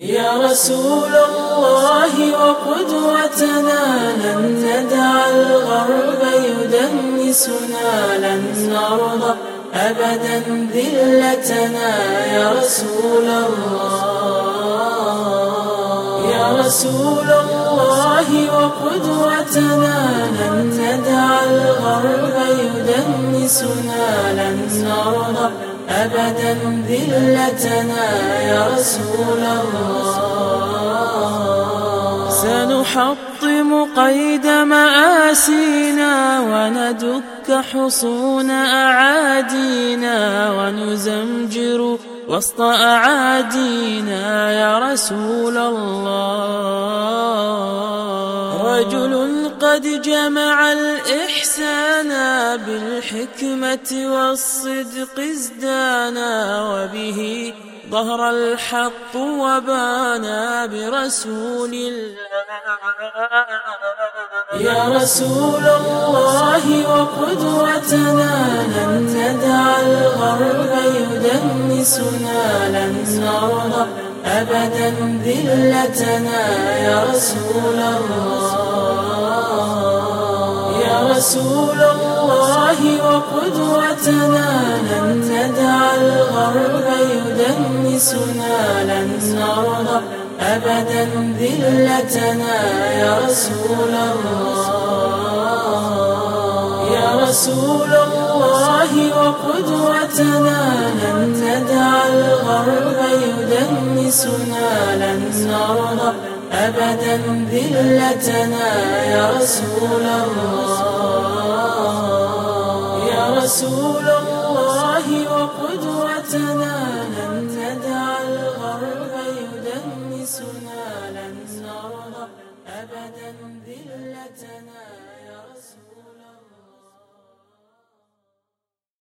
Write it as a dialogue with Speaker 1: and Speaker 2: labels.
Speaker 1: يا رسول الله وقدوتنا لن ندع الغرب يدنسنا لن نرضى أبدا ذلتنا. يا رسول الله يا رسول الله وقدوتنا يدنسنا لن نرضى أبدا ذلتنا يا رسول الله. سنحطم قيد مآسينا وندك حصون أعادينا ونزمجر وسط أعادينا يا رسول الله. رجل قد جمع الإحسان بالحكمة والصدق ازدانا وبه ظهر الحق وبانا برسول الله. يا رسول الله وقدوتنا لن ندع الغرب يدنسنا لن نرضى أبدا ذلتنا. يا رسول الله. رسول الله وقدوتنا لن ندع الغرب يدنسنا لن نرضى أبدا ذلتنا يا رسول الله. يا رسول الله وقدوتنا لن ندع الغرب يدنسنا لن نرضى أبدا ذلتنا يا رسول الله. رسول الله وقدوتنا لن ندع الغرب يدنسنا لن نرضى أبدا ذلتنا